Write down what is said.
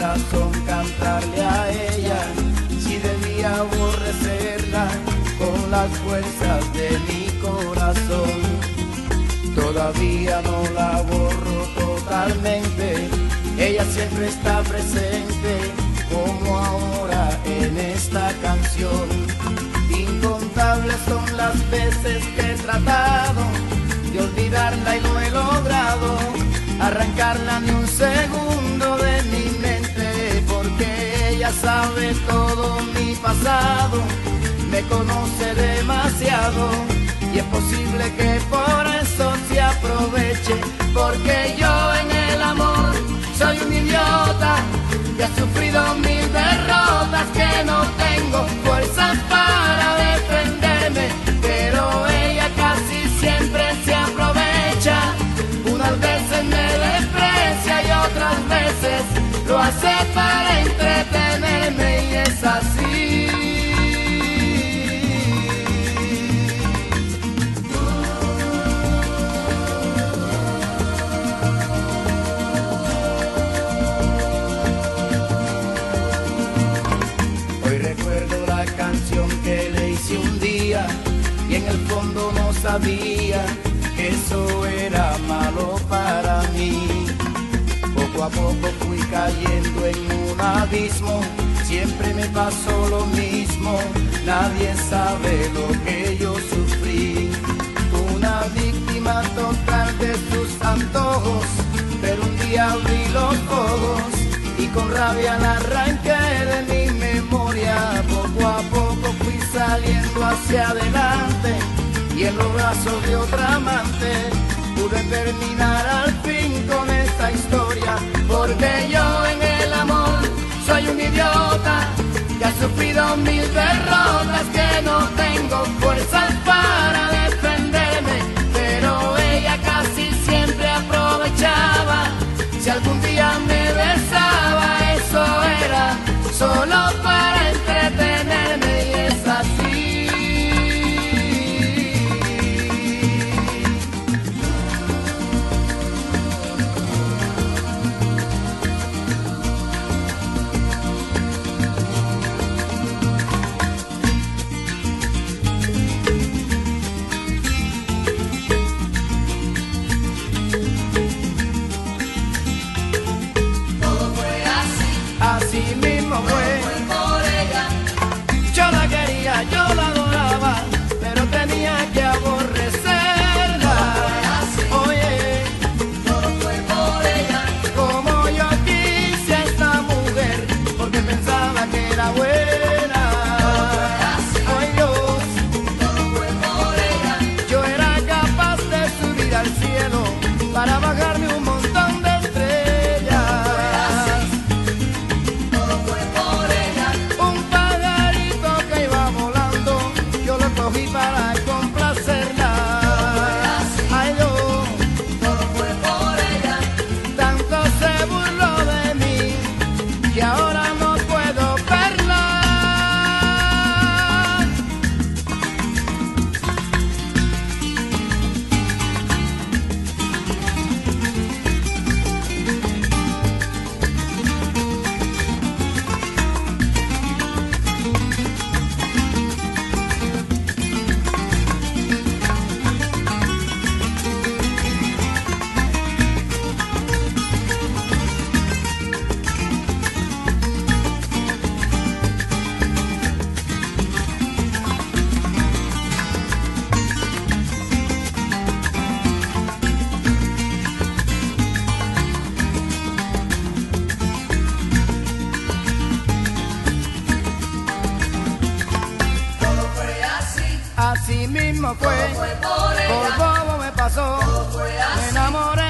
razón cantarle a ella si debía aborrecerla con las fuerzas de mi corazón. Todavía no la borro totalmente, ella siempre está presente como ahora en esta canción. Incontables son las veces que he tratado de olvidarla y no he logrado arrancarla ni un segundo porque ella sabe todo mi pasado, me conoce demasiado y es posible que por eso se aproveche porque yo en el amor soy un idiota que ha sufrido mil derrotas que no tengo fuerzas para defenderme pero ella casi siempre se aprovecha unas veces me desprecia y otras veces lo hace sabía que eso era malo para mí. Poco a poco fui cayendo en un abismo, siempre me pasó lo mismo, nadie sabe lo que yo sufrí. Una víctima total de sus antojos, pero un día abrí los ojos y con rabia la arranqué de mi memoria. Poco a poco fui saliendo hacia adelante y en los brazos de otra amante pude terminar al fin con esta historia. Porque yo en el amor soy un idiota que ha sufrido mil derrotas que no tengo fuerzas para defenderme. Pero ella casi siempre aprovechaba. Si algún día me para bajarme mismo fue, por bobo me pasó. Me enamoré